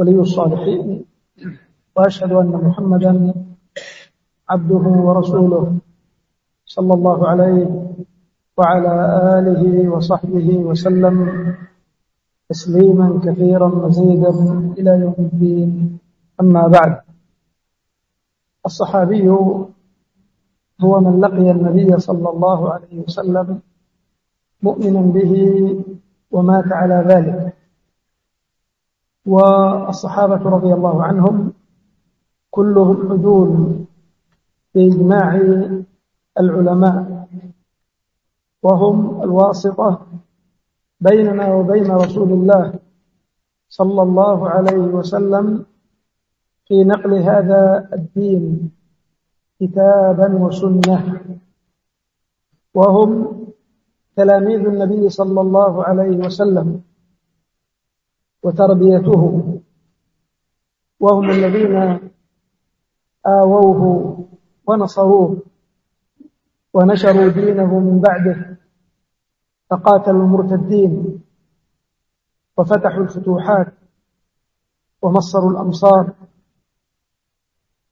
ولي الصالحين وأشهد أن محمدا عبده ورسوله صلى الله عليه وعلى آله وصحبه وسلم تسليما كثيرا مزيدا إلى يوم الدين. أما بعد الصحابي هو من لقي النبي صلى الله عليه وسلم مؤمنا به ومات على ذلك. والصحابة رضي الله عنهم كلهم عدول بإجماع العلماء وهم الواسطة بيننا وبين رسول الله صلى الله عليه وسلم في نقل هذا الدين كتابا وسنة. وهم تلاميذ النبي صلى الله عليه وسلم. وتربيته. وهم الذين آووه ونصروه ونشروا دينه من بعده فقاتلوا المرتدين وفتحوا الفتوحات ومصروا الأمصار.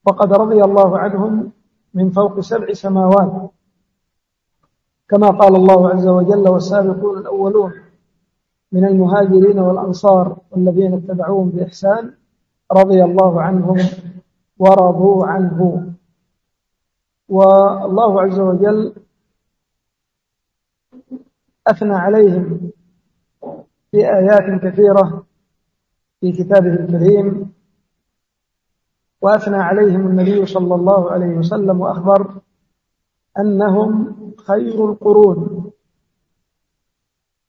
وقد رضي الله عنهم من فوق سبع سماوات كما قال الله عز وجل والسابقون الأولون من المهاجرين والأنصار والذين اتبعوهم بإحسان رضي الله عنهم ورضوا عنه. والله عز وجل أثنى عليهم في آيات كثيرة في كتابه الكريم وأثنى عليهم النبي صلى الله عليه وسلم وأخبر أنهم خير القرون.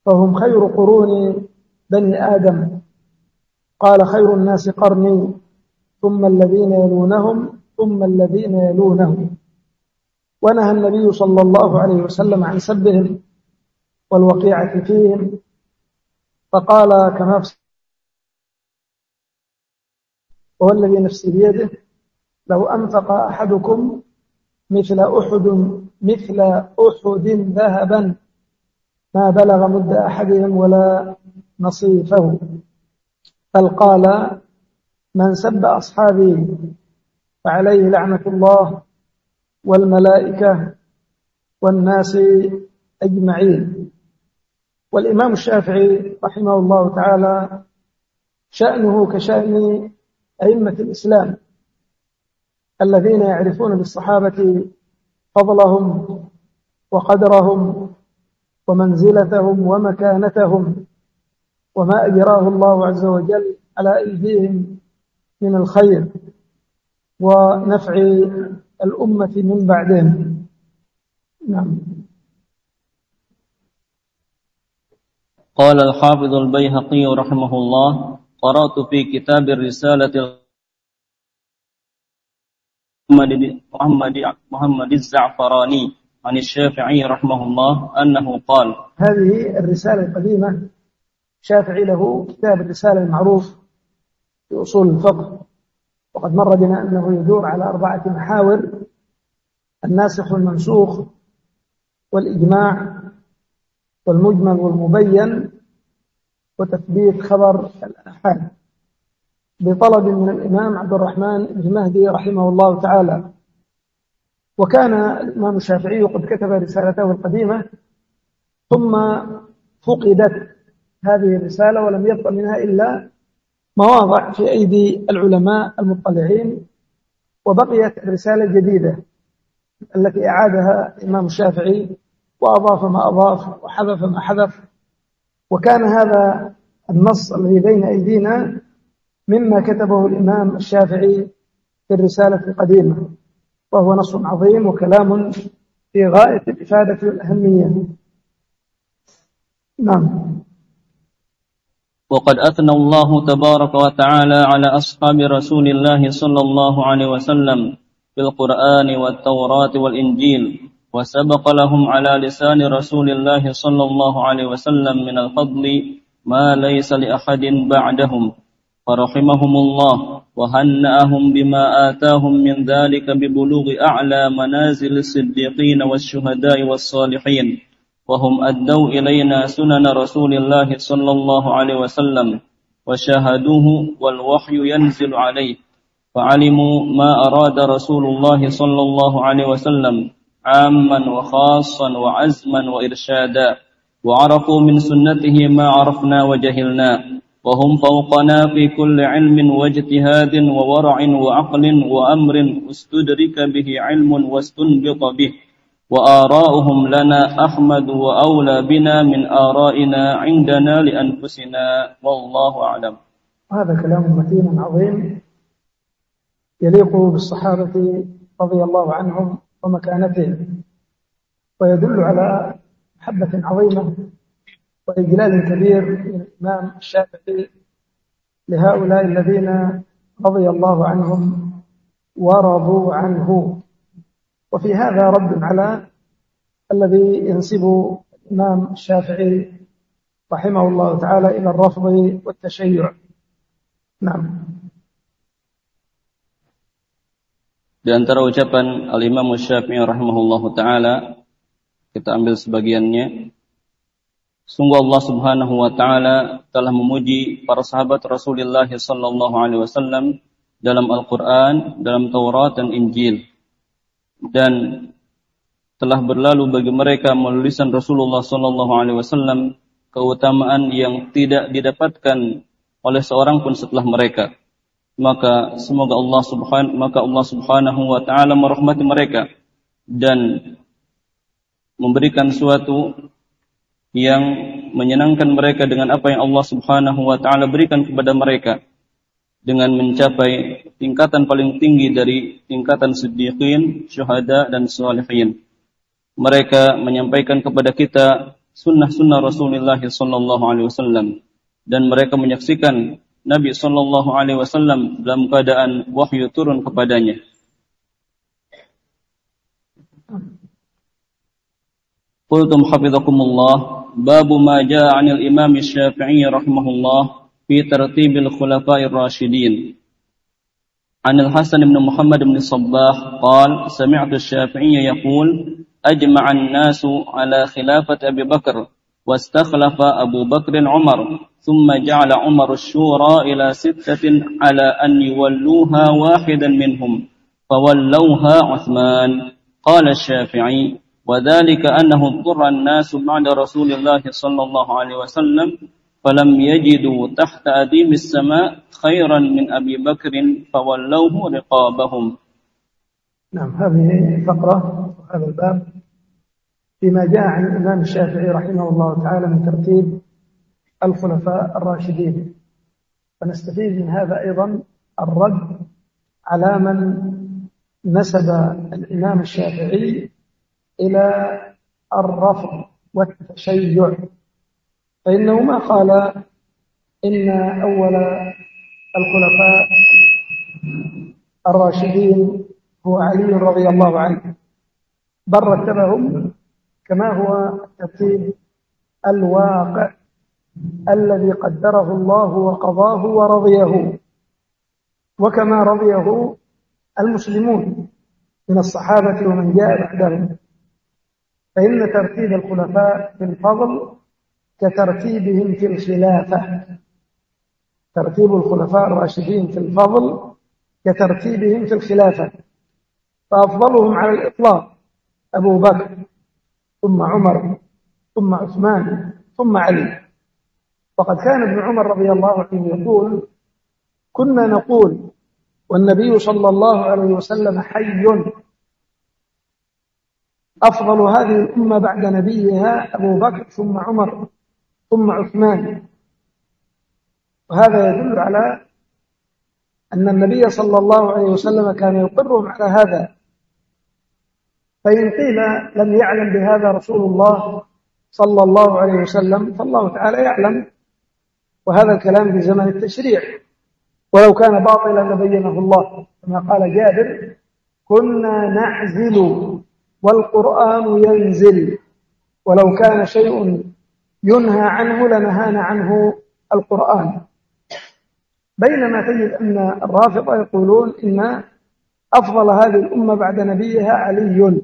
فهم خير قرون بني آدم. قال خير الناس قرني ثم الذين يلونهم ثم الذين يلونهم. ونهى النبي صلى الله عليه وسلم عن سبهم والوقيعة فيهم. فقال كما في وهو الذي نفسي بيده لو أنفق أحدكم مثل أحد مثل أحد ذهبا ما بلغ مد أحدهم ولا نصيفه. بل قال من سب أصحابي فعليه لعنة الله والملائكة والناس أجمعين. والإمام الشافعي رحمه الله تعالى شأنه كشأن أئمة الإسلام الذين يعرفون بالصحابة فضلهم وقدرهم ومنزلتهم ومكانتهم وما أجراه الله عز وجل على أيديهم من الخير ونفع الأمة من بعدهم. نعم. قال الحافظ البيهقي رحمه الله قرأت في كتاب الرسالة محمد محمد الزعفراني. عن الشافعي رحمه الله أنه قال هذه الرسالة القديمة شافعي له كتاب الرسالة المعروف في أصول الفقه. وقد مر بنا أنه يدور على أربعة محاور الناسخ والمنسوخ والإجماع والمجمل والمبين وتثبيت خبر الآحاد بطلب من الإمام عبد الرحمن بن مهدي رحمه الله تعالى وكان الإمام الشافعي قد كتب رسالته القديمة ثم فقدت هذه الرسالة ولم يبق منها إلا مواضع في أيدي العلماء المطلعين وبقيت الرسالة الجديدة التي أعادها الإمام الشافعي وأضاف ما أضاف وحذف ما حذف. وكان هذا النص الذي بين أيدينا مما كتبه الإمام الشافعي في الرسالة القديمة. وهو نص عظيم وكلام في غاية الإفادة والأهمية. نعم. وقد أثنى الله تبارك وتعالى على أصحاب رسول الله صلى الله عليه وسلم في القرآن والتوراة والإنجيل وسبق لهم على لسان رسول الله صلى الله عليه وسلم من الفضل ما ليس لأحد بعدهم فرحمهم الله. وهنأهم بما آتاهم من ذلك ببلوغ أعلى منازل الصديقين والشهداء والصالحين وهم أدوا إلينا سنن رسول الله صلى الله عليه وسلم وشاهدوه والوحي ينزل عليه فعلموا ما أراد رسول الله صلى الله عليه وسلم عاما وخاصا وعزما وإرشادا وعرفوا من سنته ما عرفنا وجهلنا. وهم فوقنا في كل علم واجتهاد وورع وعقل وأمر استدرك به علم واستنبط به. وآراؤهم لنا أحمد وأولى بنا من آرائنا عندنا لأنفسنا والله أعلم. هذا كلام متين عظيم يليق بالصحابة رضي الله عنهم ومكانتهم ويدل على محبة عظيمة وإجلال كبير من الإمام الشافعي لهؤلاء الذين رضي الله عنهم ورضوا عنه. وفي هذا رد على الذي ينسب الإمام الشافعي رحمه الله تعالى إلى الرفض والتشيع. نعم. Di antara ucapan Al-Imam Syafi'i rahimahullahu taala kita ambil sebagiannya. Sungguh Allah Subhanahu wa taala telah memuji para sahabat Rasulullah sallallahu alaihi wasallam dalam Al-Qur'an, dalam Taurat dan Injil. Dan telah berlalu bagi mereka melalui Rasulullah sallallahu alaihi wasallam keutamaan yang tidak didapatkan oleh seorang pun setelah mereka. Maka semoga Allah Subhanahu maka Allah Subhanahu wa taala merahmati mereka dan memberikan suatu yang menyenangkan mereka dengan apa yang Allah Subhanahu wa taala berikan kepada mereka dengan mencapai tingkatan paling tinggi dari tingkatan siddiqin, syuhada dan salihin. Mereka menyampaikan kepada kita sunnah-sunnah Rasulullah sallallahu alaihi wasallam dan mereka menyaksikan Nabi sallallahu alaihi wasallam dalam keadaan wahyu turun kepadanya. Qultum hafizakumullah باب ما جاء عن الإمام الشافعي رحمه الله في ترتيب الخلفاء الراشدين. عن الحسن بن محمد بن الصباح قال سمعت الشافعي يقول أجمع الناس على خلافة أبي بكر واستخلف أبو بكر عمر ثم جعل عمر الشورى إلى ستة على أن يولوها واحدا منهم فولوها عثمان. قال الشافعي وذلك أنه اضطر الناس بعد رسول الله صلى الله عليه وسلم فلم يجدوا تحت أديم السماء خيرا من أبي بكر فولوه رقابهم. نعم هذه فقرة وهذا الباب فيما جاء عن الإمام الشافعي رحمه الله تعالى من ترتيب الخلفاء الراشدين. فنستفيد من هذا أيضا الرد على من نسب الإمام الشافعي إلى الرفض والتشيع. فإنه ما قال إن أول الخلفاء الراشدين هو علي رضي الله عنه. بل رتبهم كما هو الترتيب الواقع الذي قدره الله وقضاه ورضيه وكما رضيه المسلمون من الصحابة ومن جاء بعدهم. فإن ترتيب الخلفاء في الفضل كترتيبهم في الخلافة. ترتيب الخلفاء الراشدين في الفضل كترتيبهم في الخلافة. فأفضلهم على الإطلاق أبو بكر ثم عمر ثم عثمان ثم علي. وقد كان ابن عمر رضي الله عنه يقول كنا نقول والنبي صلى الله عليه وسلم حي أفضل هذه الأمة بعد نبيها أبو بكر ثم عمر ثم عثمان. وهذا يدل على أن النبي صلى الله عليه وسلم كان يقرهم على هذا. فإن قيل لم يعلم بهذا رسول الله صلى الله عليه وسلم فالله تعالى يعلم. وهذا الكلام في زمن التشريع. ولو كان باطلا لبينه الله كما قال جابر كنا نعزل والقرآن ينزل ولو كان شيء ينهى عنه لنهانا عنه القرآن. بينما تجد أن الرافضة يقولون إن أفضل هذه الأمة بعد نبيها علي.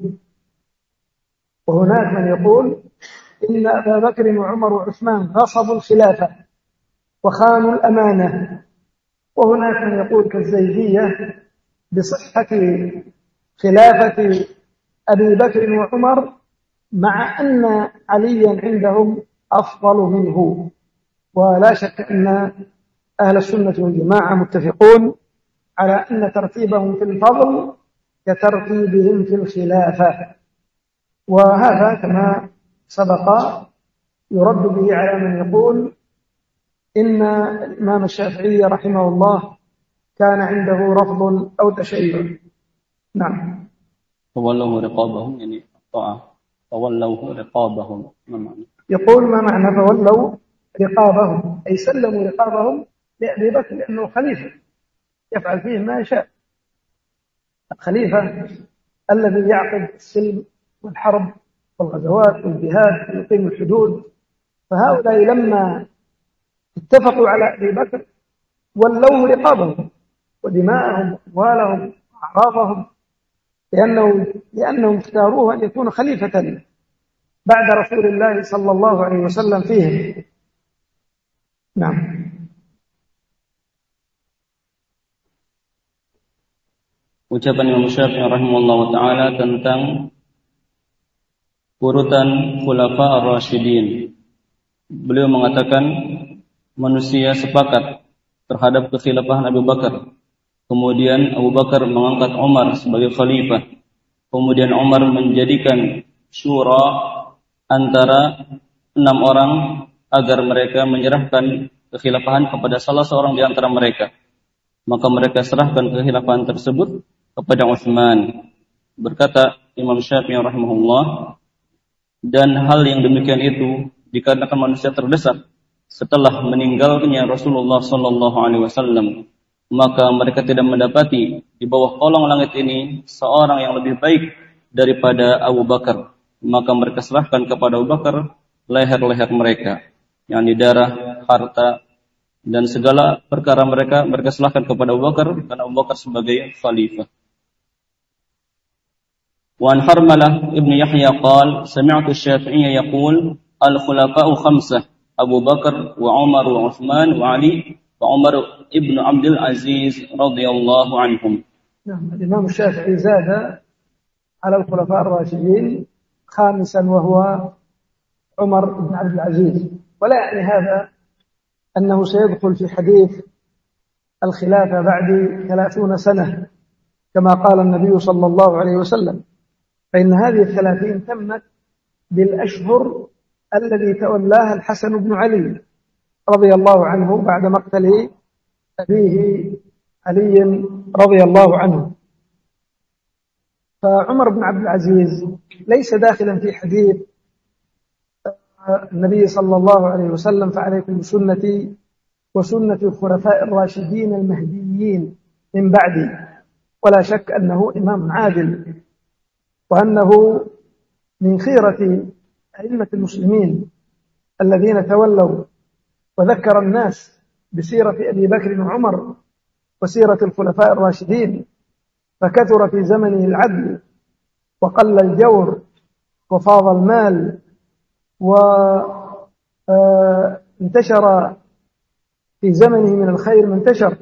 وهناك من يقول إن أبا بكر وعمر وعثمان غصبوا الخلافة وخانوا الأمانة. وهناك من يقول كالزيدية بصحة خلافة أبي بكر وعمر مع أن عليا عندهم أفضل منه. ولا شك أن أهل السنة والجماعة متفقون على أن ترتيبهم في الفضل كترتيبهم في الخلافة. وهذا كما سبق يرد به على من يقول إن الإمام الشافعي رحمه الله كان عنده رفض أو تشيع. نعم. فولوا رقابهم يعني الطاعة فولوا رقابهم ما معنى؟ يقول ما معنى فولوا رقابهم؟ أي سلموا رقابهم لأبي بكر لأنه خليفة. يفعل فيه ما يشاء. الخليفة الذي يعقد السلم والحرب والغزوات والجهاد ويقيم الحدود. فهؤلاء لما اتفقوا على أبي بكر ولوه رقابهم ودماءهم وأموالهم وأعراضهم. لأنه لأنهم اختاروه أن يكون خليفة بعد رسول الله صلى الله عليه وسلم فيهم نعم ucapan Imam Syafi'i rahimahullah taala tentang urutan khulafa ar-rasyidin. Beliau mengatakan manusia sepakat terhadap kekhilafahan Abu Bakar. Kemudian Abu Bakar mengangkat Umar sebagai khalifah. Kemudian Umar menjadikan syura antara enam orang agar mereka menyerahkan kekhilafahan kepada salah seorang di antara mereka. Maka mereka serahkan kekhilafahan tersebut kepada Utsman. Berkata Imam Syafi'i rahimahullah dan hal yang demikian itu dikarenakan manusia terdesak setelah meninggalnya Rasulullah sallallahu alaihi wasallam maka mereka tidak mendapati di bawah kolong langit ini seorang yang lebih baik daripada Abu Bakar maka mereka serahkan kepada Abu Bakar leher-leher mereka yang di darah, harta dan segala perkara mereka mereka serahkan kepada Abu Bakar karena Abu Bakar sebagai khalifah وعن حرملة ابن يحيى قال سمعت الشافعي يقول الخلفاء خمسة أبو بكر وعمر وعثمان وعلي وعمر ابن عبد العزيز رضي الله عنهم. نعم الإمام الشافعي زاد على الخلفاء الراشدين خامسا وهو عمر بن عبد العزيز. ولا يعني هذا أنه سيدخل في حديث الخلافة بعد ثلاثون سنة كما قال النبي صلى الله عليه وسلم. فإن هذه الثلاثين تمت بالأشهر الذي تولاها الحسن بن علي. رضي الله عنه بعد مقتل أبيه علي رضي الله عنه. فعمر بن عبد العزيز ليس داخلا في حديث النبي صلى الله عليه وسلم فعليكم بسنتي وسنة الخلفاء الراشدين المهديين من بعدي. ولا شك أنه إمام عادل وأنه من خيرة أئمة المسلمين الذين تولوا وذكر الناس بسيرة أبي بكر وعمر وسيرة الخلفاء الراشدين فكثر في زمنه العدل وقل الجور وفاض المال وانتشر آه، في زمنه من الخير ما انتشر.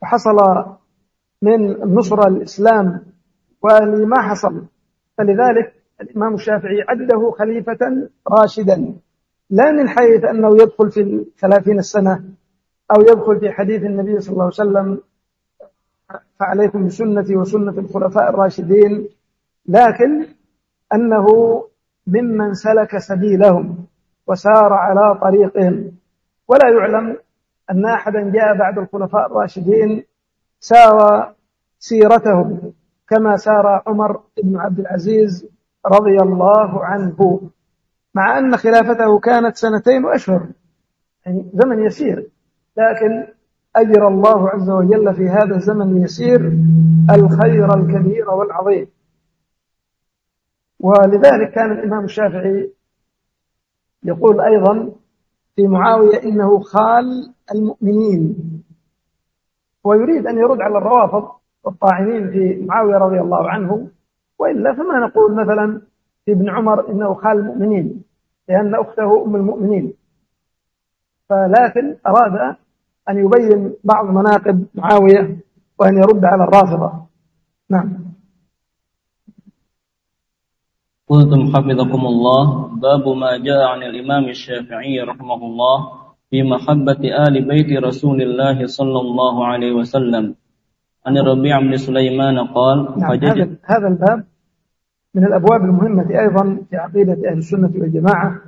فحصل من النصرة الإسلام وأهله ما حصل. فلذلك الإمام الشافعي عده خليفة راشدا. لا من حيث أنه يدخل في الثلاثين السنة أو يدخل في حديث النبي صلى الله عليه وسلم فعليكم بسنتي وسنة الخلفاء الراشدين لكن أنه ممن سلك سبيلهم وسار على طريقهم. ولا يعلم أن أحدا جاء بعد الخلفاء الراشدين ساوى سيرتهم كما سار عمر بن عبد العزيز رضي الله عنه. مع أن خلافته كانت سنتين وأشهر يعني زمن يسير. لكن أجر الله عز وجل في هذا الزمن اليسير الخير الكبير والعظيم. ولذلك كان الإمام الشافعي يقول أيضا في معاوية إنه خال المؤمنين. ويريد أن يرد على الروافض والطاعنين في معاوية رضي الله عنه. وإلا فما نقول مثلا في ابن عمر إنه خال المؤمنين لأن أخته أم المؤمنين. فلكن أراد أن يبين بعض مناقب معاوية وأن يرد على الرافضة. نعم. قلتم حفظكم الله. باب ما جاء عن الإمام الشافعي رحمه الله في محبة آل بيت رسول الله صلى الله عليه وسلم. عن الربيع بن سليمان قال نعم هذا هذا الباب من الأبواب المهمة أيضا في عقيدة أهل السنة والجماعة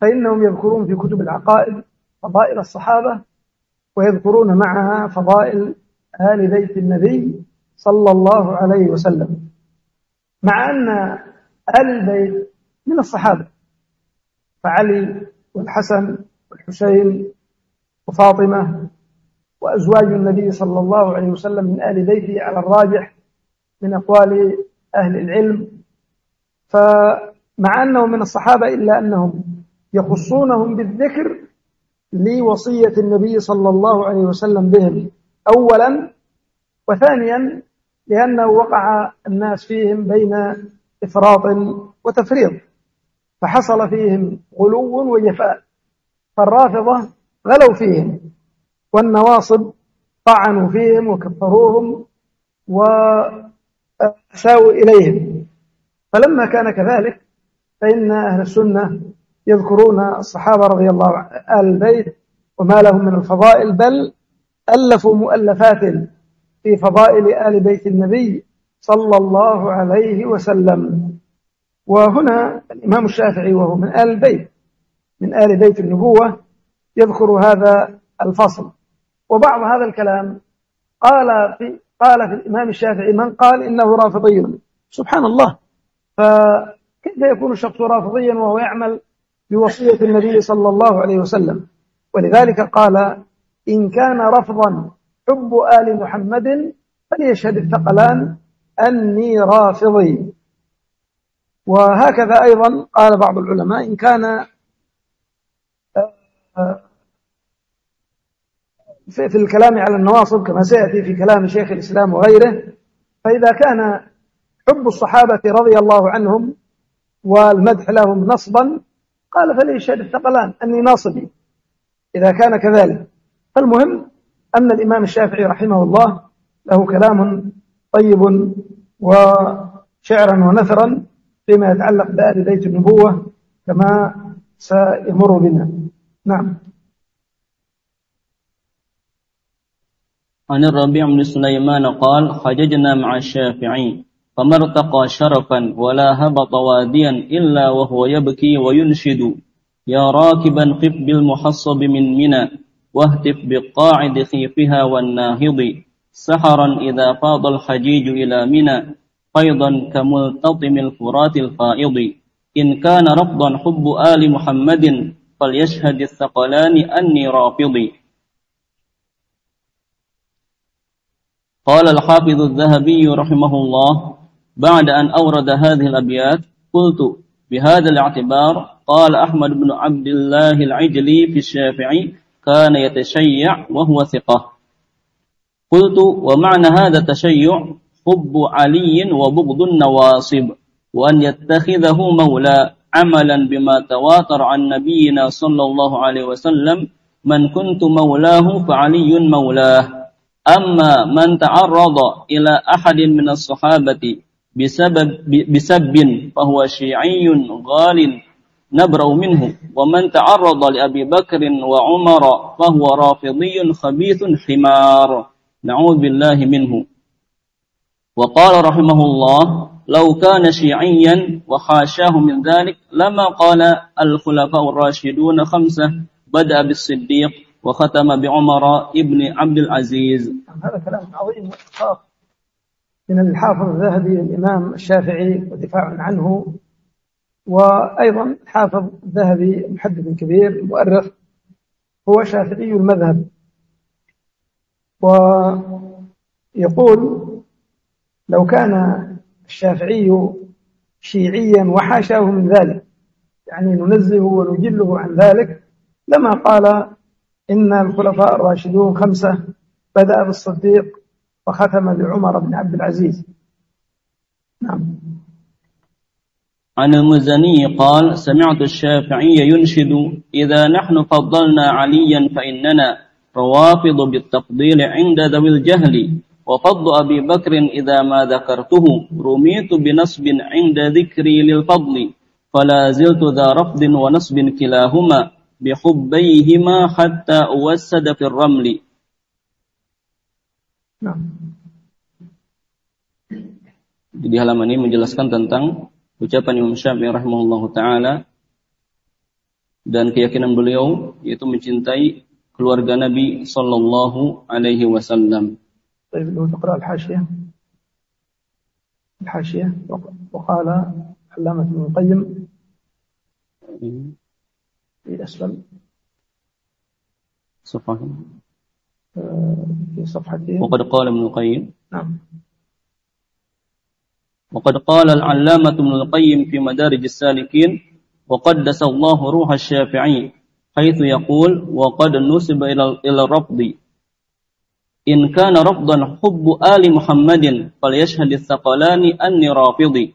فإنهم يذكرون في كتب العقائد فضائل الصحابة ويذكرون معها فضائل آل بيت النبي صلى الله عليه وسلم مع أن آل البيت من الصحابة فعلي والحسن والحسين وفاطمة وأزواج النبي صلى الله عليه وسلم من آل بيته على الراجح من أقوال أهل العلم. فمع أنهم من الصحابة إلا أنهم يخصونهم بالذكر لوصية النبي صلى الله عليه وسلم بهم. أولا وثانيا لأنه وقع الناس فيهم بين إفراط وتفريط فحصل فيهم غلو وجفاء فالرافضة غلوا فيهم والنواصب طعنوا فيهم وكفروهم وأساءوا إليهم. فلما كان كذلك فإن أهل السنة يذكرون الصحابة رضي الله عنهم آل البيت وما لهم من الفضائل بل ألفوا مؤلفات في فضائل آل بيت النبي صلى الله عليه وسلم. وهنا الإمام الشافعي وهو من آل البيت من آل بيت النبوة يذكر هذا الفصل. وبعض هذا الكلام قال في قال في الإمام الشافعي من قال إنه رافضي. سبحان الله فكيف يكون الشخص رافضيا وهو يعمل بوصية النبي صلى الله عليه وسلم؟ ولذلك قال إن كان رفضا حب آل محمد فليشهد الثقلان أني رافضي. وهكذا أيضا قال بعض العلماء إن كان آه، في الكلام على النواصب كما سيأتي في كلام شيخ الإسلام وغيره. فإذا كان حب الصحابة رضي الله عنهم والمدح لهم نصبا قال فليشهد الثقلان أني ناصبي. إذا كان كذلك. فالمهم أن الإمام الشافعي رحمه الله له كلام طيب وشعرا ونثرا فيما يتعلق بآل بيت النبوة كما سيمر بنا. نعم. عن الربيع بن سليمان قال حججنا مع الشافعي فما ارتقى شرفا ولا هبط واديا إلا وهو يبكي وينشد. يا راكبا قف بالمحصب من منى واهتف بقاعد خيفها والناهض. سحرا إذا فاض الحجيج إلى منى فيضا كملتطم الفرات الفائض. إن كان رفضا حب آل محمد فليشهد الثقلان أني رافضي قال الحافظ الذهبي رحمه الله بعد أن أورد هذه الأبيات قلت بهذا الاعتبار قال أحمد بن عبد الله العجلي في الشافعي كان يتشيع وهو ثقة. قلت ومعنى هذا التشيع حب علي وبغض النواصب وأن يتخذه مولى عملا بما تواتر عن نبينا صلى الله عليه وسلم من كنت مولاه فعلي مولاه. أما من تعرض إلى أحد من الصحابة بسبب بسب فهو شيعي غال نبرأ منه. ومن تعرض لأبي بكر وعمر فهو رافضي خبيث حمار. نعوذ بالله منه. وقال رحمه الله لو كان شيعيا وحاشاه من ذلك لما قال الخلفاء الراشدون خمسة بدأ بالصديق وختم بعمر ابن عبد العزيز. هذا كلام عظيم من الحافظ الذهبي الإمام الشافعي ودفاع عنه وأيضا حافظ الذهبي محدث كبير مؤرخ هو شافعي المذهب. ويقول لو كان الشافعي شيعيا وحاشاه من ذلك يعني ننزهه ونجله عن ذلك لما قال إن الخلفاء الراشدون خمسة بدأ بالصديق وختم بعمر بن عبد العزيز. نعم. عن المزني قال سمعت الشافعي ينشد إذا نحن فضلنا عليا فإننا روافض بالتفضيل عند ذوي الجهل وفضل أبي بكر إذا ما ذكرته رميت بنصب عند ذكري للفضل فلا زلت ذا رفض ونصب كلاهما. بحبيهما حتى أوسد في الرمل نعم Jadi halaman ini menjelaskan tentang ucapan Imam Syafi'i rahimahullah taala dan keyakinan beliau yaitu mencintai keluarga Nabi sallallahu alaihi wasallam. طيب لو تقرأ الحاشية الحاشية وقال علامة ابن القيم في أسفل صفحة في صفحتين وقد قال ابن القيم نعم وقد قال العلامة ابن القيم في مدارج السالكين وقدس الله روح الشافعي حيث يقول وقد نسب إلى الرفض إن كان رفضا حب آل محمد فليشهد الثقلان أني رافضي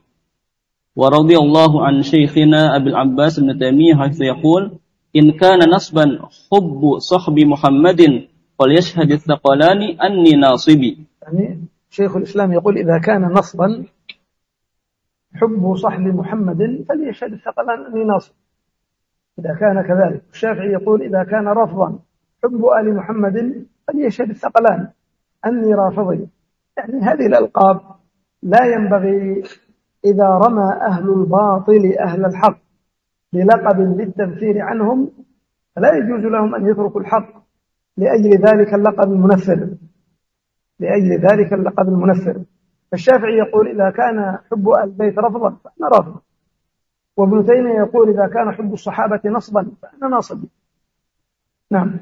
ورضي الله عن شيخنا أبي العباس بن تيمية حيث يقول إن كان نصبا حب صحب محمد فليشهد الثقلان أني ناصبي. يعني شيخ الإسلام يقول إذا كان نصبا حب صحب محمد فليشهد الثقلان أني ناصب. إذا كان كذلك. الشافعي يقول إذا كان رفضا حب آل محمد فليشهد الثقلان أني رافضي. يعني هذه الألقاب لا ينبغي إذا رمى أهل الباطل أهل الحق بلقب للتنفير عنهم فلا يجوز لهم أن يتركوا الحق لأجل ذلك اللقب المنفر. لأجل ذلك اللقب المنفر. فالشافعي يقول إذا كان حب البيت رفضا فأنا رافض. وابن تيمية يقول إذا كان حب الصحابة نصبا فأنا ناصب. نعم.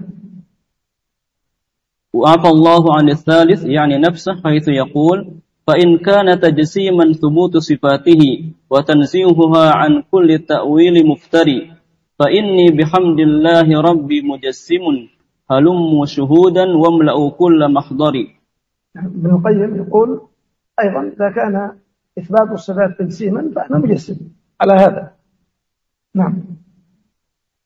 وعفى الله عن الثالث يعني نفسه حيث يقول فإن كان تجسيما ثبوت صفاته وتنزيهها عن كل تأويل مفتري فإني بحمد الله ربي مجسم هلم شهودا واملأوا كل محضري ابن القيم يقول أيضا إذا كان إثبات الصفات تجسيما فأنا مجسم على هذا. نعم.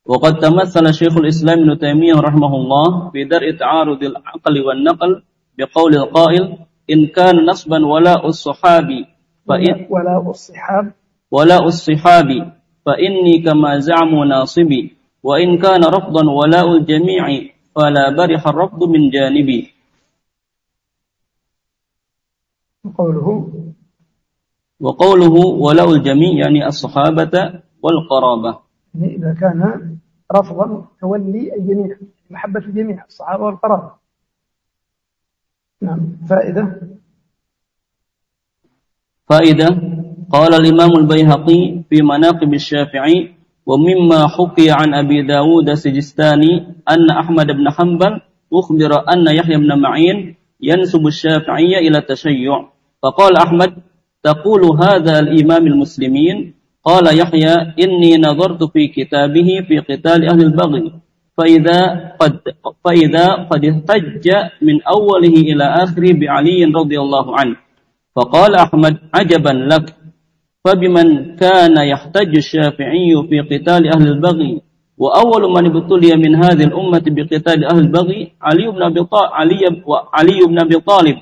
وقد تمثل شيخ الإسلام ابن تيمية رحمه الله في درء تعارض العقل والنقل بقول القائل إن كان نصبا ولاء الصحابي فإن ولاء الصحاب. ولاء الصحاب فإني كما زعموا ناصبي. وإن كان رفضا ولاء الجميع فلا برح الرفض من جانبي. وقوله وقوله ولاء الجميع يعني الصحابة والقرابة. يعني إذا كان رفضا تولي الجميع محبة الجميع الصحابة والقرابة. نعم. فائدة؟ فائدة. قال الإمام البيهقي في مناقب الشافعي ومما حكي عن أبي داود السجستاني أن أحمد بن حنبل أخبر أن يحيى بن معين ينسب الشافعية إلى التشيع. فقال أحمد تقول هذا الإمام المسلمين؟ قال يحيى إني نظرت في كتابه في قتال أهل البغي. فإذا قد فإذا قد احتج من أوله إلى آخره بعلي رضي الله عنه. فقال أحمد عجبا لك. فبمن كان يحتج الشافعي في قتال أهل البغي وأول من ابتلي من هذه الأمة بقتال أهل البغي علي بن أبي علي, علي بن أبي طالب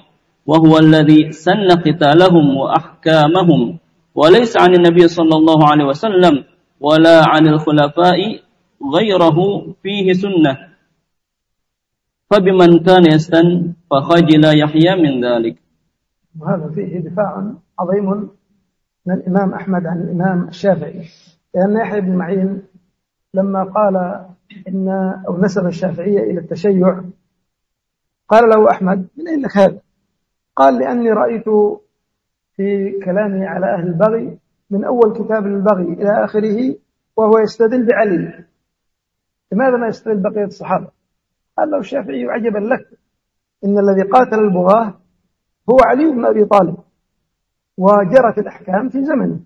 وهو الذي سن قتالهم وأحكامهم وليس عن النبي صلى الله عليه وسلم ولا عن الخلفاء غيره فيه سنة. فبمن كان يستن فخجل يحيى من ذلك. وهذا فيه دفاع عظيم من الإمام أحمد عن الإمام الشافعي. لأن يحيى بن معين لما قال إن أو نسب الشافعية إلى التشيع قال له أحمد من أين لك هذا؟ قال لأني رأيت في كلامه على أهل البغي من أول كتاب البغي إلى آخره وهو يستدل بعلي. لماذا ما يستدل بقية الصحابة؟ قال له الشافعي عجبا لك إن الذي قاتل البغاة هو علي بن أبي طالب وجرت الأحكام في زمنه.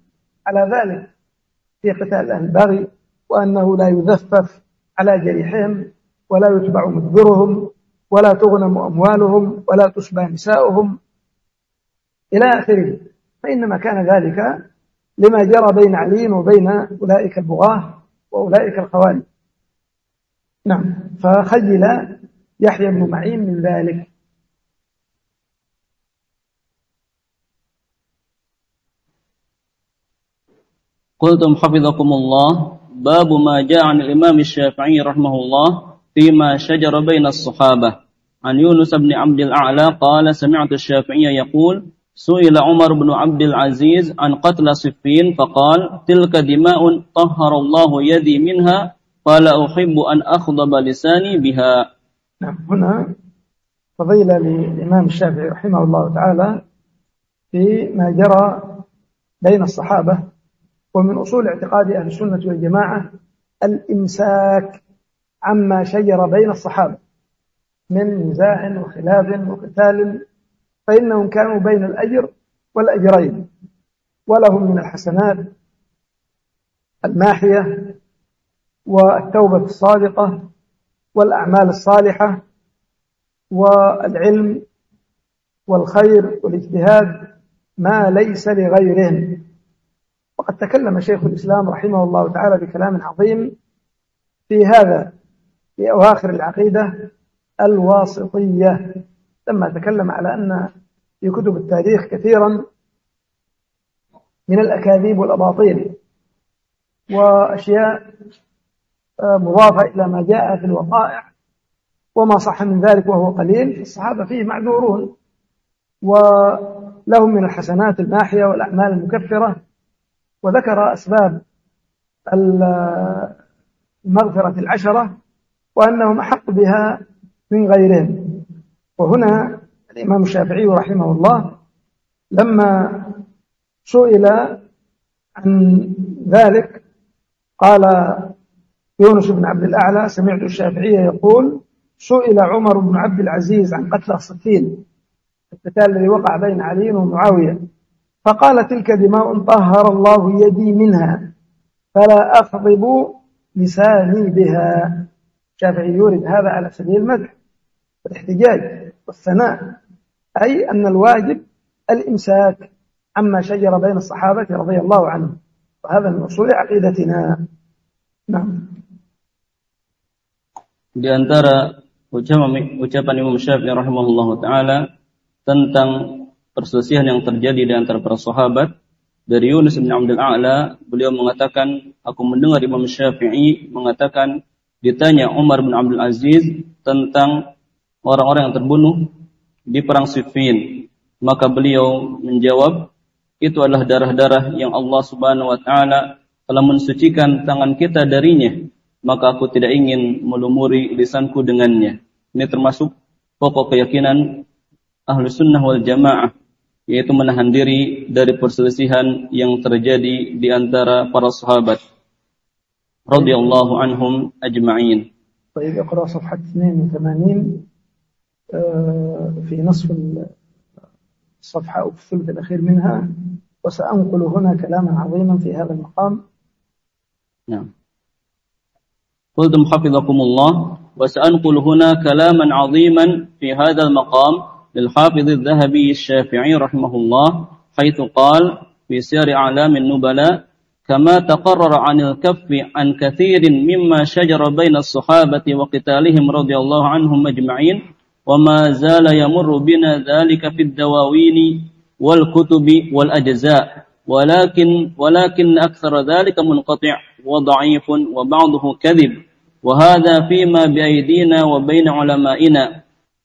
على ذلك في قتال أهل البغي وأنه لا يذفف على جريحهم ولا يتبع مدبرهم ولا تغنم أموالهم ولا تشبى نساؤهم. إلى آخره فإنما كان ذلك لما جرى بين علي وبين أولئك البغاة وأولئك الخوارج نعم. فخجل يحيى بن معين من ذلك. قلتم حفظكم الله. باب ما جاء عن الإمام الشافعي رحمه الله فيما شجر بين الصحابة. عن يونس بن عبد الأعلى قال سمعت الشافعي يقول سئل عمر بن عبد العزيز عن قتل صفين فقال تلك دماء طهر الله يدي منها فلا أحب أن أخضب لساني بها. نعم هنا فضيلة للإمام الشافعي رحمه الله تعالى فيما جرى بين الصحابة ومن أصول اعتقاد أهل السنة والجماعة الإمساك عما شجر بين الصحابة من نزاع وخلاف وقتال فإنهم كانوا بين الأجر والأجرين ولهم من الحسنات الماحية والتوبة الصادقة والأعمال الصالحة والعلم والخير والاجتهاد ما ليس لغيرهم. وقد تكلم شيخ الإسلام رحمه الله تعالى بكلام عظيم في هذا في أواخر العقيدة الواسطية. لما تكلم على أن في كتب التاريخ كثيرا من الأكاذيب والأباطيل وأشياء مضافة إلى ما جاء في الوقائع وما صح من ذلك وهو قليل الصحابة فيه معذورون ولهم من الحسنات الماحية والأعمال المكفرة. وذكر أسباب المغفرة العشرة وأنهم أحق بها من غيرهم. وهنا الإمام الشافعي رحمه الله لما سئل عن ذلك قال يونس بن عبد الأعلى سمعت الشافعي يقول سئل عمر بن عبد العزيز عن قتل الصفين القتال الذي وقع بين علي ومعاوية فقال تلك دماء طهر الله يدي منها فلا أخضب لساني بها الشافعي يورد هذا على سبيل المدح والاحتجاج والثناء أي أن الواجب الإمساك عما شجر بين الصحابة رضي الله عنهم وهذا من أصول عقيدتنا. نعم. Di antara ucapan, ucapan Imam Syafi'i rahimahullah taala tentang perselisihan yang terjadi di antara para sahabat dari Yunus bin Abdul A'la beliau mengatakan aku mendengar Imam Syafi'i mengatakan ditanya Umar bin Abdul Aziz tentang orang-orang yang terbunuh di perang Siffin. Maka beliau menjawab, itu adalah darah-darah yang Allah Subhanahu wa taala telah mensucikan tangan kita darinya Maka aku tidak ingin melumuri lisanku dengannya. Ini termasuk pokok keyakinan ahlu sunnah wal jamaah yaitu menahan diri dari perselisihan yang terjadi di antara para sahabat radhiyallahu anhum ajma'in. طيب اقرأ صفحة 82 في نصف الصفحة أو في الثلث الأخير منها وسأنقل هنا كلاما عظيما في هذا المقام نعم قلتم حفظكم الله وسأنقل هنا كلاما عظيما في هذا المقام للحافظ الذهبي الشافعي رحمه الله حيث قال في سير أعلام النبلاء كما تقرر عن الكف عن كثير مما شجر بين الصحابة وقتالهم رضي الله عنهم أجمعين وما زال يمر بنا ذلك في الدواوين والكتب والأجزاء. ولكن ولكن أكثر ذلك منقطع وضعيف وبعضه كذب. وهذا فيما بأيدينا وبين علمائنا.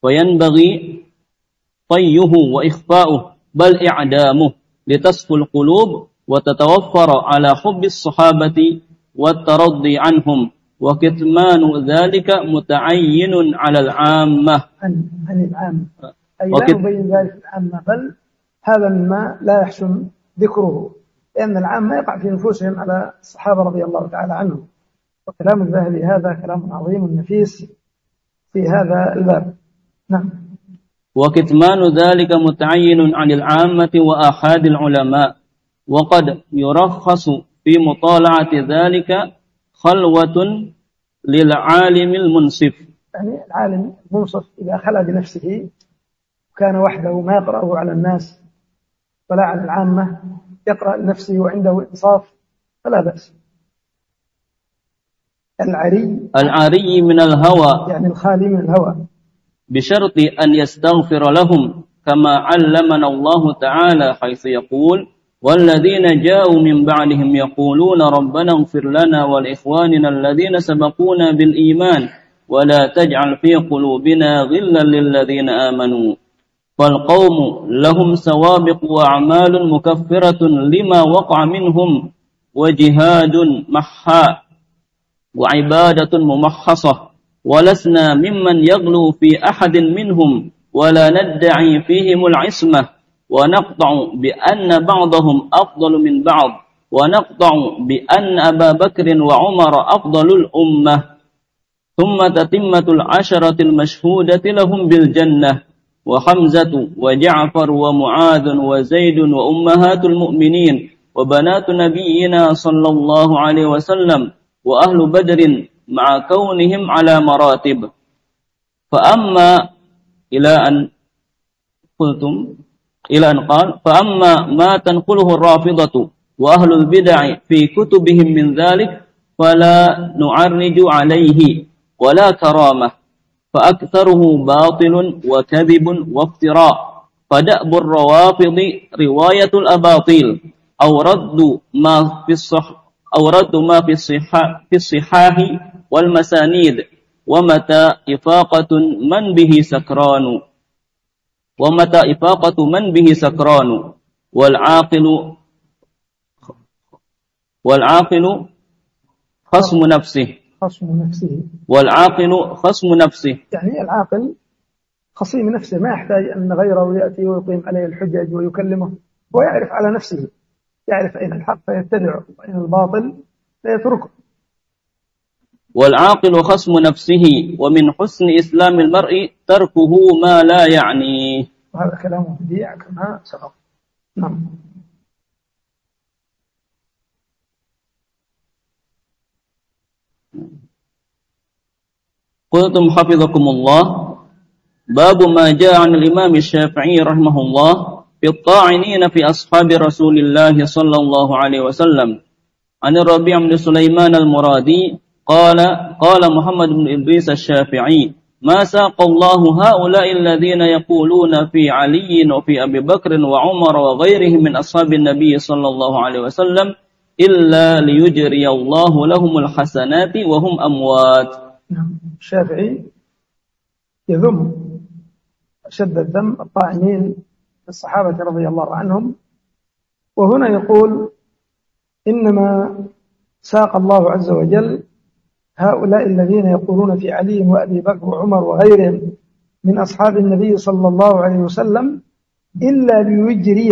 فينبغي طيه وإخفاؤه بل إعدامه لتصفو القلوب وتتوفر على حب الصحابة والترضي عنهم. وكتمان ذلك متعين على العامة. عن, عن العامة. أي لا يبين ذلك العامة بل هذا مما لا يحسن ذكره لأن العامة يقع في نفوسهم على الصحابة رضي الله تعالى عنهم. وكلام الذهبي هذا كلام عظيم نفيس في هذا الباب. نعم. وكتمان ذلك متعين عن العامة وآحاد العلماء وقد يرخص في مطالعة ذلك خلوة للعالم المنصف. يعني العالم المنصف إذا خلى بنفسه وكان وحده ما يقرأه على الناس ولا على العامة يقرأ لنفسه وعنده إنصاف فلا بأس. العري العري من الهوى. يعني الخالي من الهوى. بشرط أن يستغفر لهم كما علمنا الله تعالى حيث يقول والذين جاءوا من بعدهم يقولون ربنا اغفر لنا ولإخواننا الذين سبقونا بالإيمان ولا تجعل في قلوبنا غلا للذين آمنوا. فالقوم لهم سوابق وأعمال مكفرة لما وقع منهم وجهاد محاء وعبادة ممحصة. ولسنا ممن يغلو في أحد منهم ولا ندعي فيهم العصمة. ونقطع بأن بعضهم أفضل من بعض. ونقطع بأن أبا بكر وعمر أفضل الأمة. ثم تتمة العشرة المشهودة لهم بالجنة. وحمزة وجعفر ومعاذ وزيد وأمهات المؤمنين وبنات نبينا صلى الله عليه وسلم وأهل بدر مع كونهم على مراتب. فأما إلى أن قلتم إلى أن قال فأما ما تنقله الرافضة وأهل البدع في كتبهم من ذلك فلا نعرج عليه ولا كرامة. فأكثره باطل وكذب وافتراء فدأب الروافض رواية الأباطيل أو رد ما في الصح أو رد ما في الصحاح, في الصحاح والمسانيد ومتى إفاقة من به سكران ومتى إفاقة من به سكران والعاقل والعاقل خصم نفسه خصم نفسه. والعاقل خصم نفسه. يعني العاقل خصيم نفسه ما يحتاج أن غيره يأتي ويقيم عليه الحجج ويكلمه هو يعرف على نفسه يعرف أين الحق فيتبعه وأين الباطل فيتركه. والعاقل خصم نفسه ومن حسن إسلام المرء تركه ما لا يعنيه وهذا كلام بديع كما سبق. نعم. ما جاء عن الإمام الشافعي رحمه الله في الطاعنين في أصحاب رسول الله صلى الله عليه وسلم. عن الربيع بن سليمان المرادي قال قال محمد بن إدريس الشافعي ما ساق الله هؤلاء الذين يقولون في علي وفي أبي بكر وعمر وغيرهم من أصحاب النبي صلى الله عليه وسلم إلا ليجري الله لهم الحسنات وهم أموات. نعم. الشافعي يذم أشد الذم الطاعنين الصحابة رضي الله عنهم. وهنا يقول إنما ساق الله عز وجل هؤلاء الذين يقولون في علي وأبي بكر وعمر وغيرهم من أصحاب النبي صلى الله عليه وسلم إلا ليجري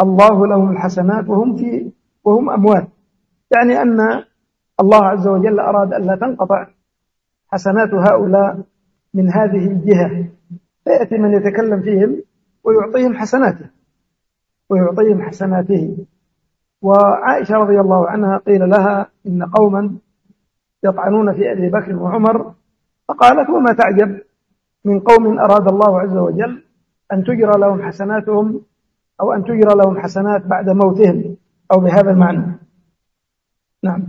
الله لهم الحسنات وهم في وهم أموات. يعني أن الله عز وجل أراد أن لا تنقطع حسنات هؤلاء من هذه الجهة. فيأتي من يتكلم فيهم ويعطيهم حسناته ويعطيهم حسناته. وعائشة رضي الله عنها قيل لها إن قوما يطعنون في أبي بكر وعمر فقالت وما تعجب؟ من قوم أراد الله عز وجل أن تجرى لهم حسناتهم أو أن تجرى لهم حسنات بعد موتهم. أو بهذا المعنى. نعم.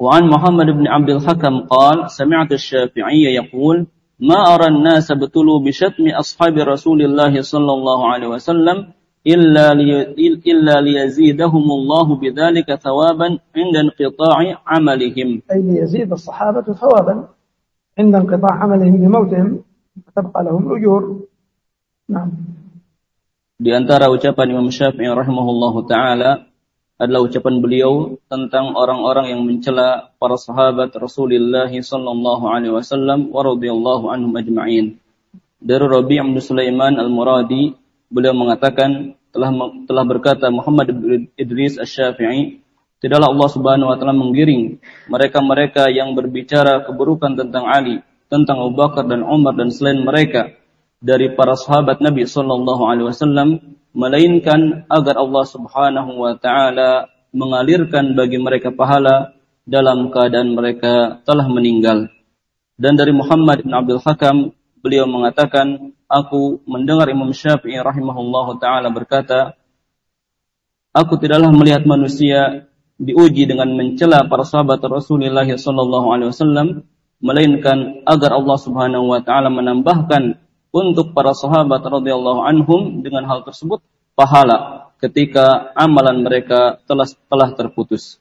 وعن محمد بن عبد الحكم قال سمعت الشافعي يقول ما أرى الناس ابتلوا بشتم أصحاب رسول الله صلى الله عليه وسلم إلا, لي إلا ليزيدهم الله بذلك ثوابا عند انقطاع عملهم. أي ليزيد الصحابة ثوابا عند انقطاع عملهم بموتهم فتبقى لهم أجور. نعم. Di antara ucapan Imam Syafi'i rahimahullahu taala adalah ucapan beliau tentang orang-orang yang mencela para sahabat Rasulullah sallallahu alaihi wasallam wa radhiyallahu anhum ajma'in. Dari Rabi' bin Sulaiman Al-Muradi beliau mengatakan telah telah berkata Muhammad bin Idris Asy-Syafi'i tidaklah Allah Subhanahu wa taala menggiring mereka-mereka yang berbicara keburukan tentang Ali, tentang Abu Bakar dan Umar dan selain mereka dari para sahabat Nabi sallallahu alaihi wasallam melainkan agar Allah Subhanahu wa taala mengalirkan bagi mereka pahala dalam keadaan mereka telah meninggal. Dan dari Muhammad bin Abdul Hakam beliau mengatakan aku mendengar Imam Syafi'i rahimahullahu taala berkata, aku tidaklah melihat manusia diuji dengan mencela para sahabat Rasulullah sallallahu alaihi wasallam melainkan agar Allah Subhanahu wa taala menambahkan untuk para sahabat radhiyallahu anhum dengan hal tersebut pahala ketika amalan mereka telah telah terputus.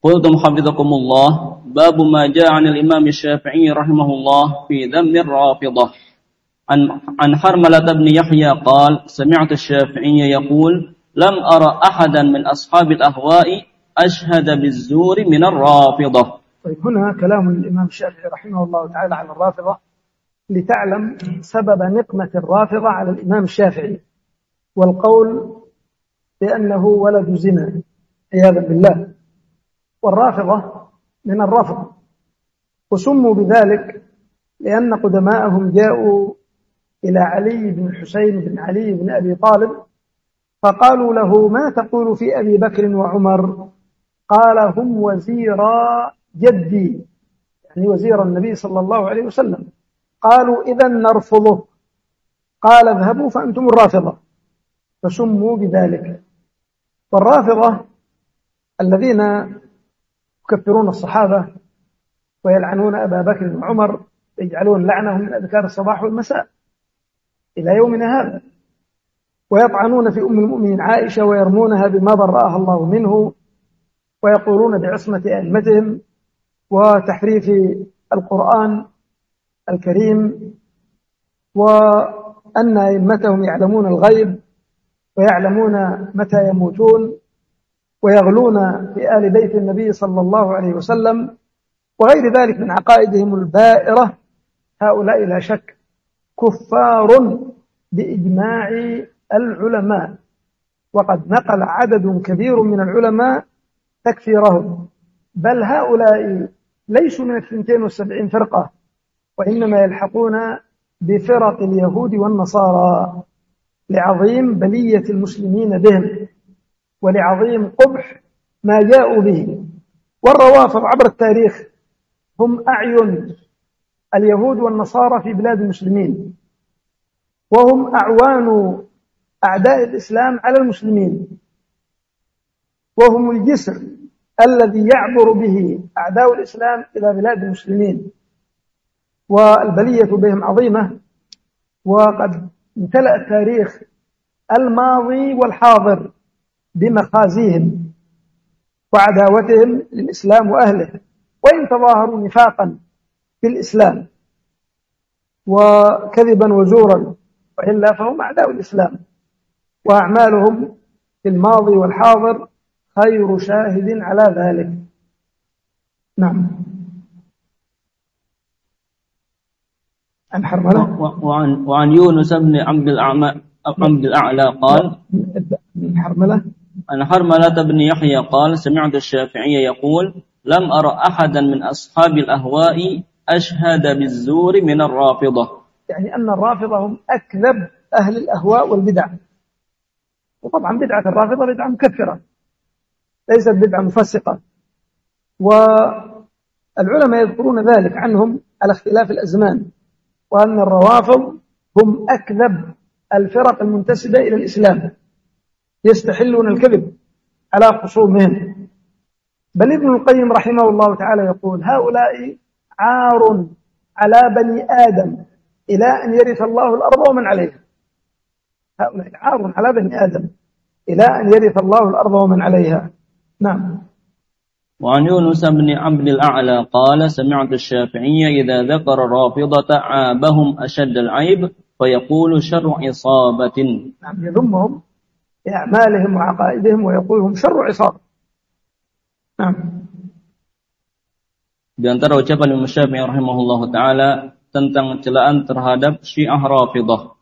Qultum hafizakumullah babu ma ja'a 'anil Imam Syafi'i rahimahullah fi dhammi ar-Rafidah. An an Harmalah bin Yahya qala sami'tu Syafi'i yaqul lam ara ahadan min ashabil ahwa'i ashhada biz-zuri min ar-Rafidah. طيب هنا كلام الإمام الشافعي رحمه الله تعالى عن الرافضة لتعلم سبب نقمة الرافضة على الإمام الشافعي والقول بأنه ولد زنا عياذا بالله. والرافضة من الرفض وسموا بذلك لأن قدماءهم جاءوا إلى علي بن الحسين بن علي بن أبي طالب فقالوا له ما تقول في أبي بكر وعمر؟ قال هم وزيرا جدي يعني وزير النبي صلى الله عليه وسلم. قالوا إذا نرفضه. قال اذهبوا فأنتم الرافضة. فسموا بذلك. والرافضة الذين يكفرون الصحابة ويلعنون أبا بكر وعمر يجعلون لعنهم من أذكار الصباح والمساء إلى يومنا هذا. ويطعنون في أم المؤمنين عائشة ويرمونها بما برأها الله منه ويقولون بعصمة أئمتهم وتحريف القرآن الكريم وأن أئمتهم يعلمون الغيب ويعلمون متى يموتون ويغلون في آل بيت النبي صلى الله عليه وسلم وغير ذلك من عقائدهم البائرة هؤلاء لا شك كفار بإجماع العلماء. وقد نقل عدد كبير من العلماء تكفيرهم. بل هؤلاء ليسوا من الثنتين والسبعين فرقة. وإنما يلحقون بفرق اليهود والنصارى لعظيم بلية المسلمين بهم ولعظيم قبح ما جاءوا به. والروافض عبر التاريخ هم أعين اليهود والنصارى في بلاد المسلمين وهم أعوان أعداء الإسلام على المسلمين وهم الجسر الذي يعبر به أعداء الإسلام إلى بلاد المسلمين. والبلية بهم عظيمة. وقد امتلأ التاريخ الماضي والحاضر بمخازيهم وعداوتهم للإسلام وأهله وإن تظاهروا نفاقا في الإسلام وكذبا وزورا وإلا فهم أعداء الإسلام. وأعمالهم في الماضي والحاضر خير شاهد على ذلك. نعم. عن حرملة وعن, وعن يونس بن عبد الأعمى عبد الأعلى قال من حرملة عن حرملة بن يحيى قال سمعت الشافعي يقول لم أرى أحدا من أصحاب الأهواء أشهد بالزور من الرافضة. يعني أن الرافضة هم أكذب أهل الأهواء والبدع. وطبعا بدعة الرافضة بدعة مكفرة. ليست بدعة مفسقة. والعلماء يذكرون ذلك عنهم على اختلاف الأزمان. وأن الروافض هم أكذب الفرق المنتسبة إلى الإسلام. يستحلون الكذب على خصومهم. بل ابن القيم رحمه الله تعالى يقول هؤلاء عار على بني آدم إلى أن يرث الله الأرض ومن عليها هؤلاء عار على بني آدم إلى أن يرث الله الأرض ومن عليها. نعم. وعن يونس بن عبد الأعلى قال سمعت الشافعي إذا ذكر الرافضة عابهم أشد العيب فيقول شر عصابة نعم يذمهم بأعمالهم وعقائدهم ويقول هم شر عصابة نعم Di antara ucapan Imam Syafi'i rahimahullah taala tentang celaan terhadap Syiah Rafidah.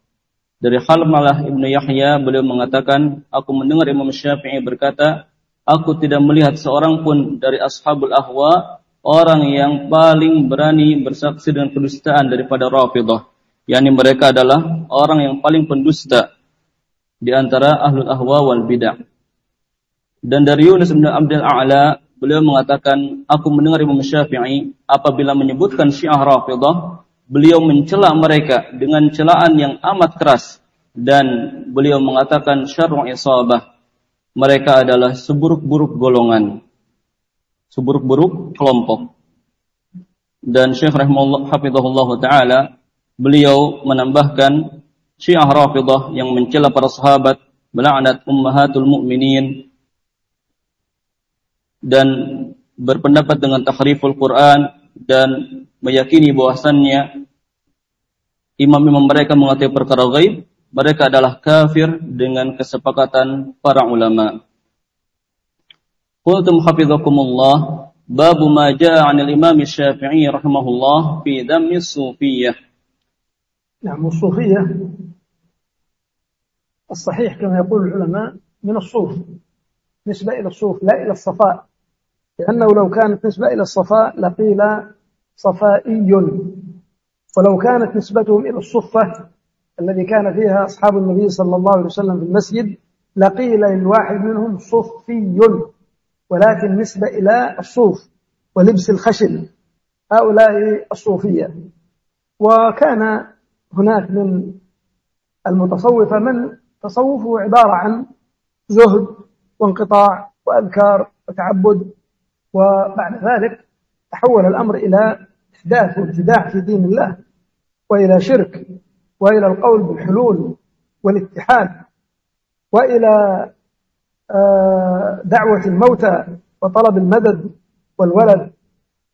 Dari Halmalah Ibnu Yahya beliau mengatakan, aku mendengar Imam Syafi'i berkata, aku tidak melihat seorang pun dari ashabul ahwa orang yang paling berani bersaksi dengan kedustaan daripada Rafidah. Yani mereka adalah orang yang paling pendusta di antara ahlul ahwa wal bidah. Dan dari Yunus bin Abdul A'la beliau mengatakan, aku mendengar Imam Syafi'i apabila menyebutkan Syiah Rafidah, beliau mencela mereka dengan celaan yang amat keras dan beliau mengatakan syar'u isabah mereka adalah seburuk-buruk golongan, seburuk-buruk kelompok. Dan Syekh Rahimahullah Hafizahullah Ta'ala, beliau menambahkan Syiah Rafidah yang mencela para sahabat, melaknat ummahatul mu'minin, dan berpendapat dengan tahriful Quran dan meyakini bahwasannya imam-imam mereka mengatakan perkara gaib mereka adalah kafir dengan kesepakatan para ulama. Qultum hafizakumullah bab ma jaa 'an al-Imam Syafi'i rahimahullah fi dhammi الصوفية. نعم الصوفية الصحيح كما يقول العلماء من الصوف نسبة إلى الصوف لا إلى الصفاء لأنه لو كانت نسبة إلى الصفاء لقيل صفائي ولو كانت نسبتهم إلى الصفة الذي كان فيها أصحاب النبي صلى الله عليه وسلم في المسجد لقيل للواحد منهم صفي ولكن نسبة إلى الصوف ولبس الخشن هؤلاء الصوفية. وكان هناك من المتصوفة من تصوفه عبارة عن زهد وانقطاع وأذكار وتعبد وبعد ذلك تحول الأمر إلى إحداث وابتداع في دين الله وإلى شرك. وإلى القول بالحلول والاتحاد وإلى آه، دعوة الموتى وطلب المدد والولد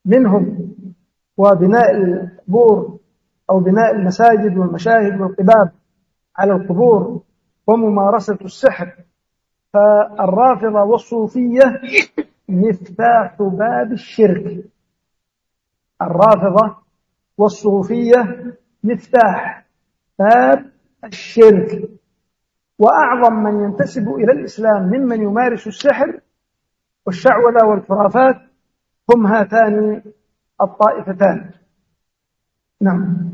منهم وبناء القبور أو بناء المساجد والمشاهد والقباب على القبور وممارسة السحر. فالرافضة والصوفية مفتاح باب الشرك. الرافضة والصوفية مفتاح باب الشرك. وأعظم من ينتسب إلى الإسلام ممن يمارس السحر والشعوذة والخرافات هم هاتان الطائفتان. نعم.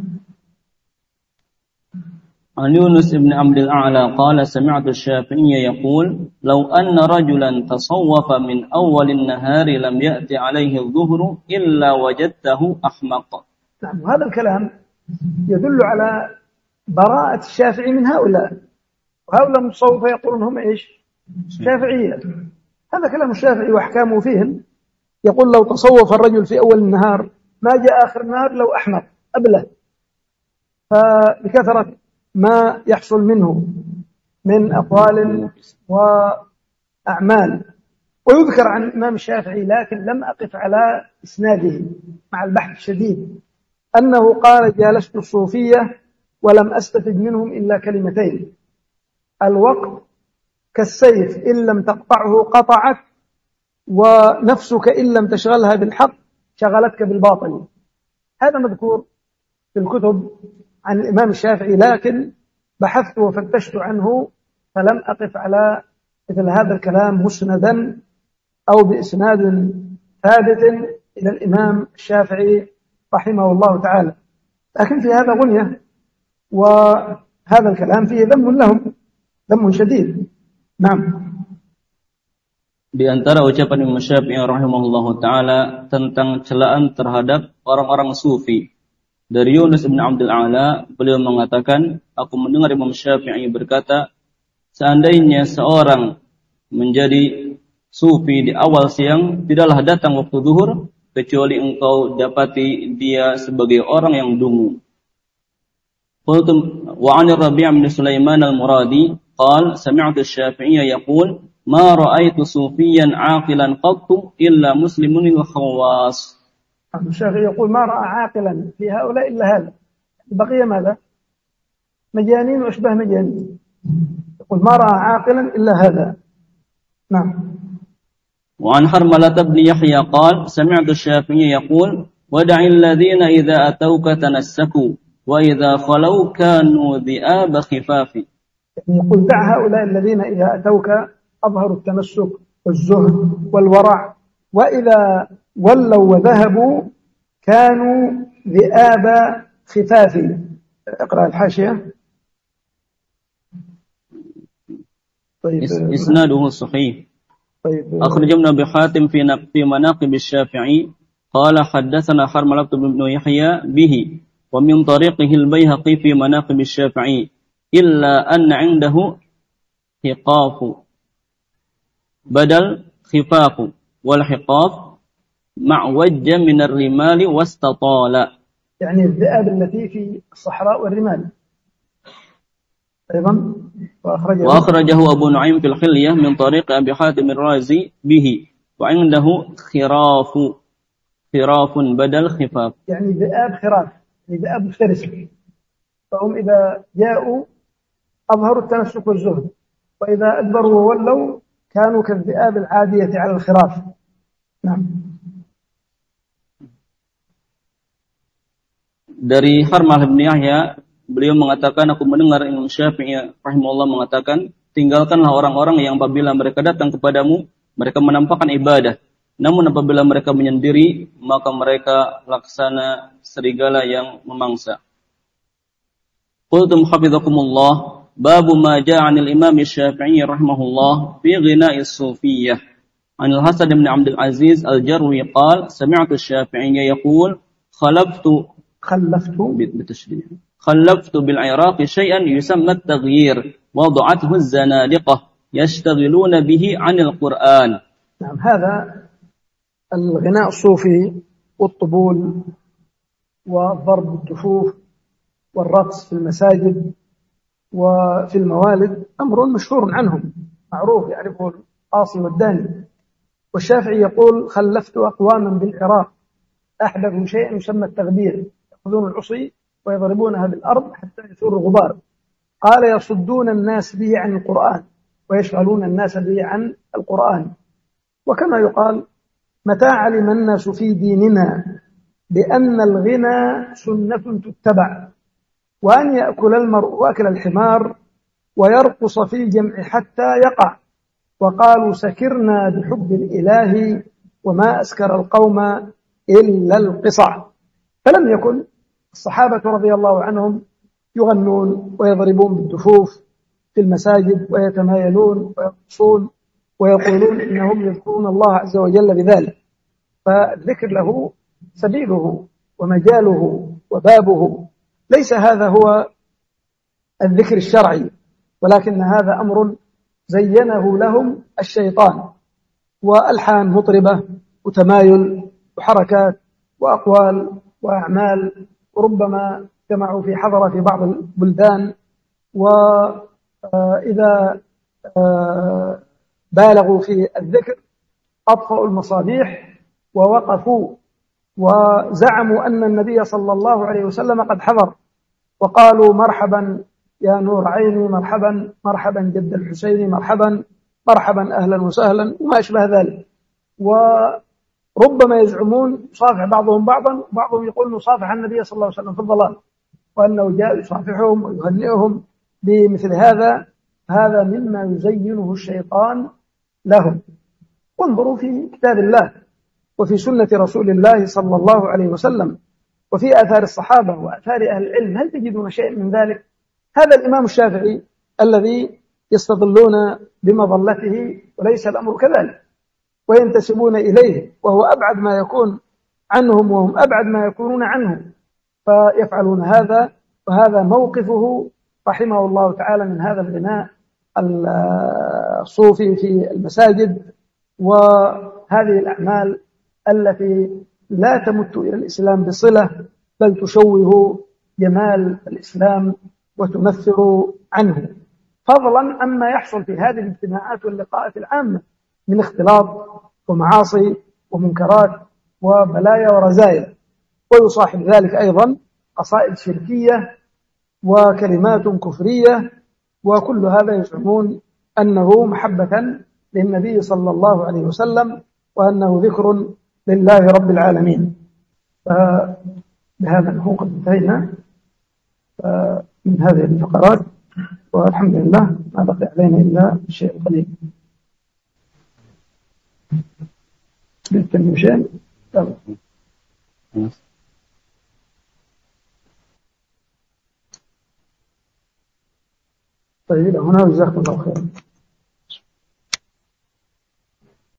عن يونس بن عبد الأعلى قال سمعت الشافعي يقول لو أن رجلا تصوف من أول النهار لم يأتي عليه الظهر إلا وجدته أحمق. نعم هذا الكلام يدل على براءة الشافعي من هؤلاء. وهؤلاء المتصوفة يقولون هم إيش؟ شافعية. هذا كلام الشافعي وأحكامه فيهم. يقول لو تصوف الرجل في أول النهار ما جاء آخر النهار لو أحمق أبله. فلكثرة ما يحصل منه من أقوال وأعمال. ويذكر عن الإمام الشافعي لكن لم أقف على إسناده مع البحث الشديد. أنه قال جالست الصوفية ولم أستفد منهم إلا كلمتين. الوقت كالسيف إن لم تقطعه قطعك ونفسك إن لم تشغلها بالحق شغلتك بالباطل. هذا مذكور في الكتب عن الإمام الشافعي لكن بحثت وفتشت عنه فلم أقف على مثل هذا الكلام مسندا أو بإسناد ثابت إلى الإمام الشافعي رحمه الله تعالى. لكن في هذا غنية وهذا الكلام فيه ذم لهم ذم شديد نعم Di antara ucapan Imam Syafi'i rahimahullahu taala tentang celaan terhadap orang-orang sufi Dari Yunus bin Abdul Ala, beliau mengatakan, aku mendengar Imam Syafi'i berkata, seandainya seorang menjadi sufi di awal siang, tidaklah datang waktu zuhur, kecuali engkau dapati dia sebagai orang yang dungu. Wa 'an Rabi' bin Sulaiman al-Muradi qal sami'tu asy-Syafi'iyya yaqul ma ra'aitu sufiyan 'aqilan qattu illa muslimun al-khawas. الشافعي يقول ما رأى عاقلا في هؤلاء إلا هذا. البقية ماذا؟ مجانين وأشبه مجانين. يقول ما رأى عاقلا إلا هذا. نعم. وعن حرملة بن يحيى قال سمعت الشافعي يقول ودع الذين إذا أتوك تنسكوا. وإذا خلوا كانوا ذئاب خفاف. يعني يقول دع هؤلاء الذين إذا أتوك أظهروا التمسك والزهد والورع وإذا ولوا وذهبوا كانوا ذئاب خفاف. اقرأ الحاشية. طيب. إسناده صحيح. طيب. أخرج ابن أبي حاتم في في مناقب الشافعي قال حدثنا حرملة بن يحيى به. ومن طريقه البيهقي في مناقب الشافعي إلا أن عنده ثقاف بدل خفاف والحقاف مع وجه من الرمال واستطال. يعني الذئاب التي في الصحراء والرمال. أيضا وأخرجه, وأخرجه أبو نعيم في الخلية من طريق أبي حاتم الرازي به وعنده خراف خراف بدل خفاف. يعني ذئاب خراف. يعني ذئاب مفترسة فهم إذا جاءوا أظهروا التمسك والزهد وإذا أدبروا وولوا كانوا كالذئاب العادية على الخراف نعم dari Harmah bin Yahya beliau mengatakan aku mendengar Imam Syafi'i rahimahullah mengatakan tinggalkanlah orang-orang yang apabila mereka datang kepadamu mereka menampakkan ibadah namun apabila mereka menyendiri maka mereka laksana serigala yang memangsa Qultum hafizakumullah babu ma ja'a 'anil Imam Syafi'i rahimahullah fi ghina'i sufiyyah عن الحسن بن عبد العزيز الجروي قال سمعت الشافعي يقول خلفت خلفت بالتشديد خلفت بالعراق شيئا يسمى التغيير وضعته الزنادقة يشتغلون به عن القرآن نعم هذا الغناء الصوفي والطبول وضرب الدفوف والرقص في المساجد وفي الموالد أمر مشهور عنهم معروف يعرفه القاصي والداني والشافعي يقول خلفت أقواما بالعراق أحدثوا شيئا يسمى التغبير يأخذون العصي ويضربونها بالأرض حتى يثور الغبار. قال يصدون الناس به عن القرآن ويشغلون الناس به عن القرآن. وكما يقال متى علم الناس في ديننا بأن الغنى سنة تتبع. وأن يأكل المرء وأكل الحمار ويرقص في الجمع حتى يقع. وقالوا سكرنا بحب الإله وما أسكر القوم إلا القصع. فلم يكن الصحابة رضي الله عنهم يغنون ويضربون بالدفوف في المساجد ويتمايلون ويرقصون ويقولون إنهم يذكرون الله عز وجل بذلك. فالذكر له سبيله ومجاله وبابه. ليس هذا هو الذكر الشرعي ولكن هذا أمر زينه لهم الشيطان وألحان مطربة وتمايل وحركات وأقوال وأعمال وربما جمعوا في حضرة في بعض البلدان وإذا آه، بالغوا في الذكر أطفأوا المصابيح ووقفوا وزعموا أن النبي صلى الله عليه وسلم قد حضر وقالوا مرحبا يا نور عيني مرحبا مرحبا جد الحسين مرحبا مرحبا أهلا وسهلا وما أشبه ذلك. وربما يزعمون يصافح بعضهم بعضا وبعضهم يقول نصافح النبي صلى الله عليه وسلم في الضلال وأنه جاء يصافحهم ويهنئهم بمثل هذا. هذا مما يزينه الشيطان لهم. انظروا في كتاب الله وفي سنة رسول الله صلى الله عليه وسلم وفي آثار الصحابة وآثار أهل العلم. هل تجدون شيء من ذلك؟ هذا الإمام الشافعي الذي يستظلون بمظلته وليس الأمر كذلك. وينتسبون إليه وهو أبعد ما يكون عنهم وهم أبعد ما يكونون عنه فيفعلون هذا وهذا موقفه رحمه الله تعالى من هذا الغناء الصوفي في المساجد وهذه الأعمال التي لا تمت إلى الإسلام بصلة بل تشوه جمال الإسلام وتمثل عنه. فضلا عما يحصل في هذه الاجتماعات واللقاءات العامة من اختلاط ومعاصي ومنكرات وبلايا ورزايا. ويصاحب ذلك أيضا قصائد شركية وكلمات كفرية وكل هذا يزعمون أنه محبة للنبي صلى الله عليه وسلم وأنه ذكر لله رب العالمين. فبهذا نكون قد انتهينا. من هذه الفقرات والحمد لله ما بقي علينا إلا الشيء القليل بالتنمو شيء طيب هنا جزاكم الله خير